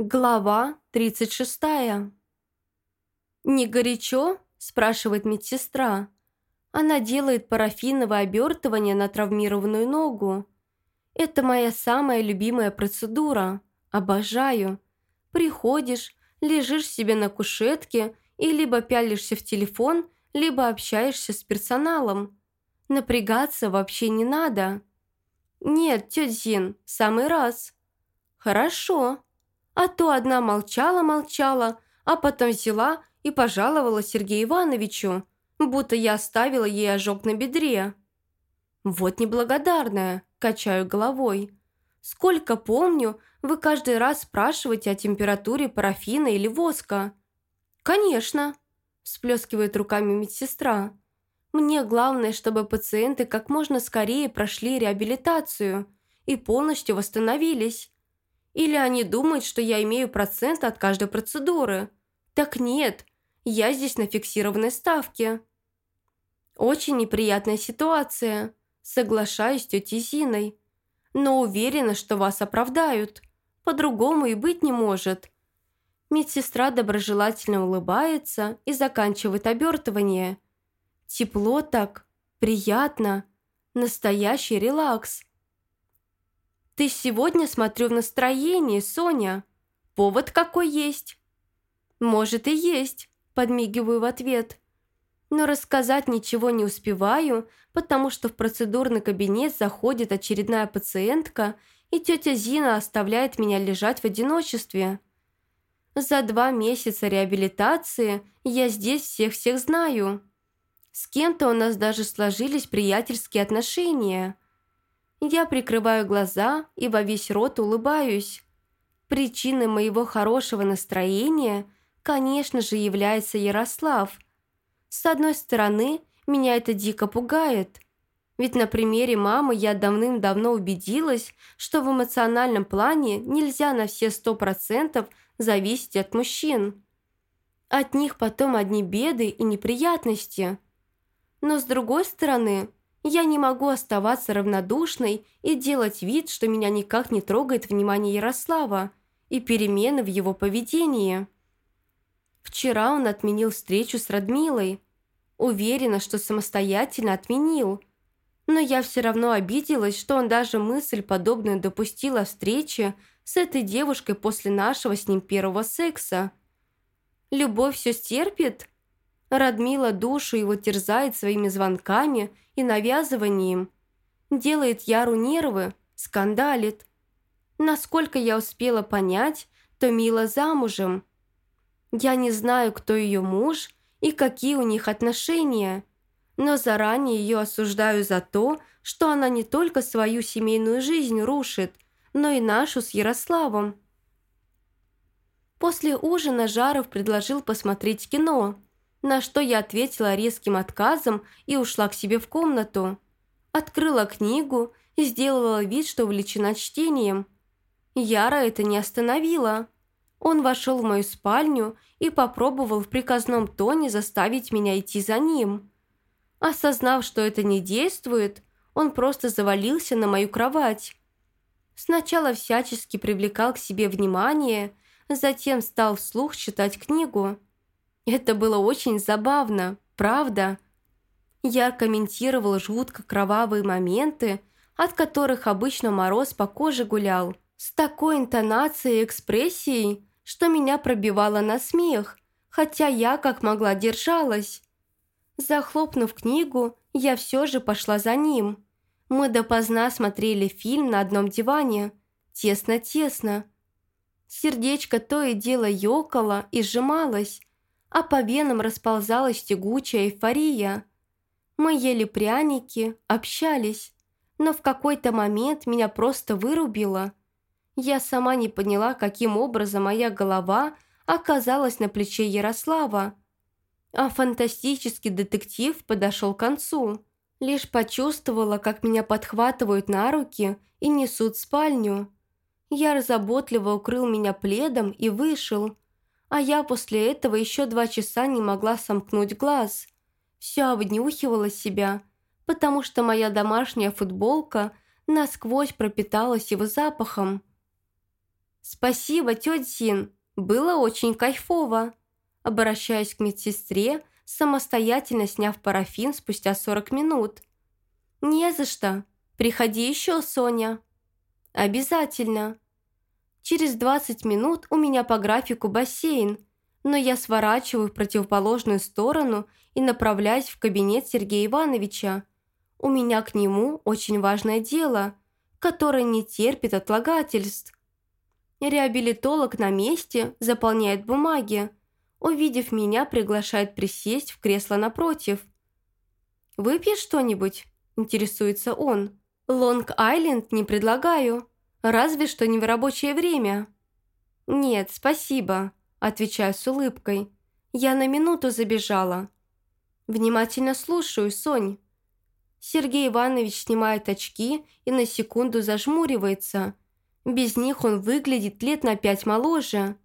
Глава 36. «Не горячо?» – спрашивает медсестра. Она делает парафиновое обертывание на травмированную ногу. Это моя самая любимая процедура. Обожаю. Приходишь, лежишь себе на кушетке и либо пялишься в телефон, либо общаешься с персоналом. Напрягаться вообще не надо. «Нет, тетя Зин, самый раз». «Хорошо», а то одна молчала-молчала, а потом взяла и пожаловала Сергею Ивановичу, будто я оставила ей ожог на бедре. Вот неблагодарная, качаю головой. Сколько помню, вы каждый раз спрашиваете о температуре парафина или воска. Конечно, всплескивает руками медсестра. Мне главное, чтобы пациенты как можно скорее прошли реабилитацию и полностью восстановились. Или они думают, что я имею процент от каждой процедуры. Так нет, я здесь на фиксированной ставке. Очень неприятная ситуация. Соглашаюсь с тетей Зиной. Но уверена, что вас оправдают. По-другому и быть не может. Медсестра доброжелательно улыбается и заканчивает обертывание. Тепло так, приятно, настоящий релакс. «Ты сегодня, смотрю, в настроении, Соня. Повод какой есть?» «Может и есть», – подмигиваю в ответ. Но рассказать ничего не успеваю, потому что в процедурный кабинет заходит очередная пациентка, и тетя Зина оставляет меня лежать в одиночестве. За два месяца реабилитации я здесь всех-всех знаю. С кем-то у нас даже сложились приятельские отношения – я прикрываю глаза и во весь рот улыбаюсь. Причиной моего хорошего настроения, конечно же, является Ярослав. С одной стороны, меня это дико пугает. Ведь на примере мамы я давным-давно убедилась, что в эмоциональном плане нельзя на все сто процентов зависеть от мужчин. От них потом одни беды и неприятности. Но с другой стороны, я не могу оставаться равнодушной и делать вид, что меня никак не трогает внимание Ярослава и перемены в его поведении. Вчера он отменил встречу с Радмилой. Уверена, что самостоятельно отменил. Но я все равно обиделась, что он даже мысль подобную допустил о встрече с этой девушкой после нашего с ним первого секса. Любовь все стерпит? Радмила душу его терзает своими звонками и навязыванием. Делает Яру нервы, скандалит. Насколько я успела понять, то Мила замужем. Я не знаю, кто ее муж и какие у них отношения, но заранее ее осуждаю за то, что она не только свою семейную жизнь рушит, но и нашу с Ярославом. После ужина Жаров предложил посмотреть кино – на что я ответила резким отказом и ушла к себе в комнату. Открыла книгу и сделала вид, что увлечена чтением. Яра это не остановила. Он вошел в мою спальню и попробовал в приказном тоне заставить меня идти за ним. Осознав, что это не действует, он просто завалился на мою кровать. Сначала всячески привлекал к себе внимание, затем стал вслух читать книгу. Это было очень забавно, правда? Я комментировал жутко кровавые моменты, от которых обычно мороз по коже гулял, с такой интонацией и экспрессией, что меня пробивало на смех, хотя я как могла держалась. Захлопнув книгу, я все же пошла за ним. Мы допоздна смотрели фильм на одном диване. Тесно-тесно. Сердечко то и дело ёкало и сжималось, а по венам расползалась тягучая эйфория. Мы ели пряники, общались, но в какой-то момент меня просто вырубило. Я сама не поняла, каким образом моя голова оказалась на плече Ярослава. А фантастический детектив подошел к концу. Лишь почувствовала, как меня подхватывают на руки и несут в спальню. Яр заботливо укрыл меня пледом и вышел – а я после этого еще два часа не могла сомкнуть глаз. Все обнюхивала себя, потому что моя домашняя футболка насквозь пропиталась его запахом. «Спасибо, тетя Зин, было очень кайфово». Обращаюсь к медсестре, самостоятельно сняв парафин спустя 40 минут. «Не за что. Приходи еще, Соня». «Обязательно». Через 20 минут у меня по графику бассейн, но я сворачиваю в противоположную сторону и направляюсь в кабинет Сергея Ивановича. У меня к нему очень важное дело, которое не терпит отлагательств. Реабилитолог на месте заполняет бумаги. Увидев меня, приглашает присесть в кресло напротив. «Выпьешь что-нибудь?» – интересуется он. «Лонг-Айленд не предлагаю, разве что не в рабочее время». «Нет, спасибо», – отвечаю с улыбкой. «Я на минуту забежала». «Внимательно слушаю, Сонь». Сергей Иванович снимает очки и на секунду зажмуривается – без них он выглядит лет на пять моложе.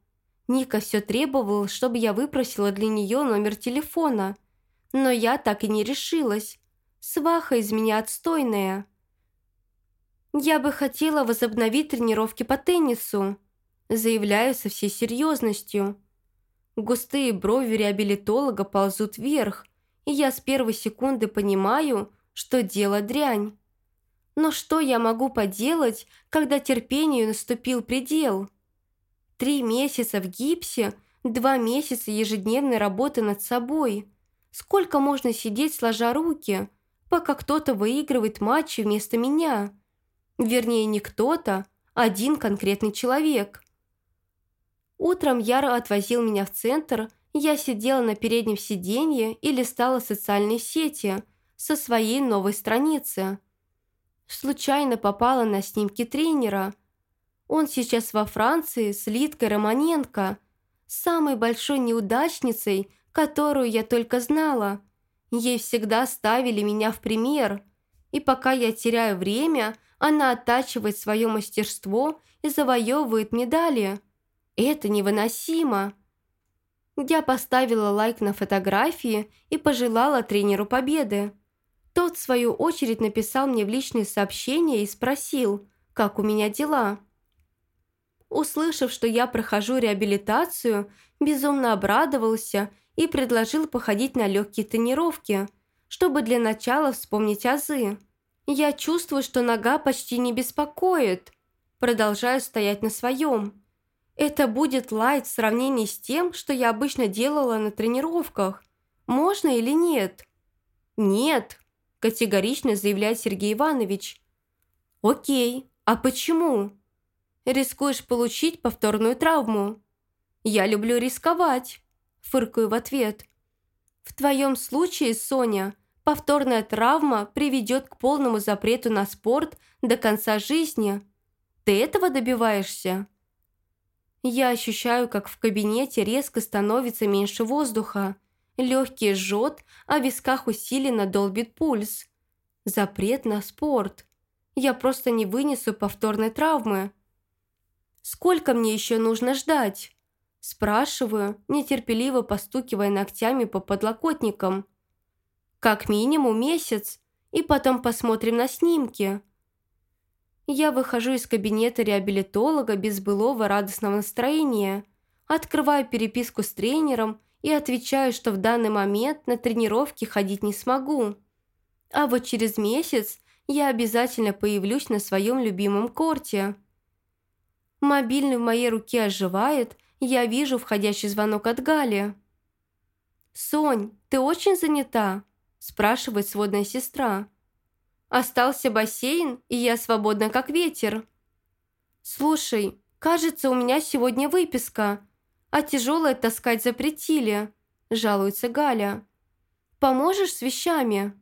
Ника все требовала, чтобы я выпросила для нее номер телефона. Но я так и не решилась. Сваха из меня отстойная. «Я бы хотела возобновить тренировки по теннису», заявляю со всей серьезностью. Густые брови реабилитолога ползут вверх, и я с первой секунды понимаю, что дело дрянь. Но что я могу поделать, когда терпению наступил предел? Три месяца в гипсе, два месяца ежедневной работы над собой. Сколько можно сидеть сложа руки, пока кто-то выигрывает матчи вместо меня? Вернее, не кто-то, один конкретный человек. Утром Яра отвозил меня в центр, я сидела на переднем сиденье и листала социальные сети со своей новой страницы – Случайно попала на снимки тренера. Он сейчас во Франции с Литкой Романенко, самой большой неудачницей, которую я только знала. Ей всегда ставили меня в пример. И пока я теряю время, она оттачивает свое мастерство и завоевывает медали. Это невыносимо. Я поставила лайк на фотографии и пожелала тренеру победы. Тот, в свою очередь, написал мне в личные сообщения и спросил, как у меня дела. Услышав, что я прохожу реабилитацию, безумно обрадовался и предложил походить на легкие тренировки, чтобы для начала вспомнить азы. Я чувствую, что нога почти не беспокоит. Продолжаю стоять на своем. Это будет лайт в сравнении с тем, что я обычно делала на тренировках. Можно или нет? Нет, категорично заявляет Сергей Иванович. «Окей, а почему?» «Рискуешь получить повторную травму». «Я люблю рисковать», – фыркаю в ответ. «В твоем случае, Соня, повторная травма приведет к полному запрету на спорт до конца жизни. Ты этого добиваешься?» Я ощущаю, как в кабинете резко становится меньше воздуха. Легкий жжет, а в висках усиленно долбит пульс. Запрет на спорт. Я просто не вынесу повторной травмы. Сколько мне еще нужно ждать? Спрашиваю, нетерпеливо постукивая ногтями по подлокотникам. Как минимум месяц, и потом посмотрим на снимки. Я выхожу из кабинета реабилитолога без былого радостного настроения, открываю переписку с тренером и отвечаю, что в данный момент на тренировки ходить не смогу. А вот через месяц я обязательно появлюсь на своем любимом корте. Мобильный в моей руке оживает, я вижу входящий звонок от Гали. «Сонь, ты очень занята?» – спрашивает сводная сестра. «Остался бассейн, и я свободна как ветер». «Слушай, кажется, у меня сегодня выписка», а тяжелое таскать запретили», – жалуется Галя. «Поможешь с вещами?»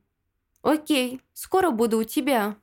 «Окей, скоро буду у тебя».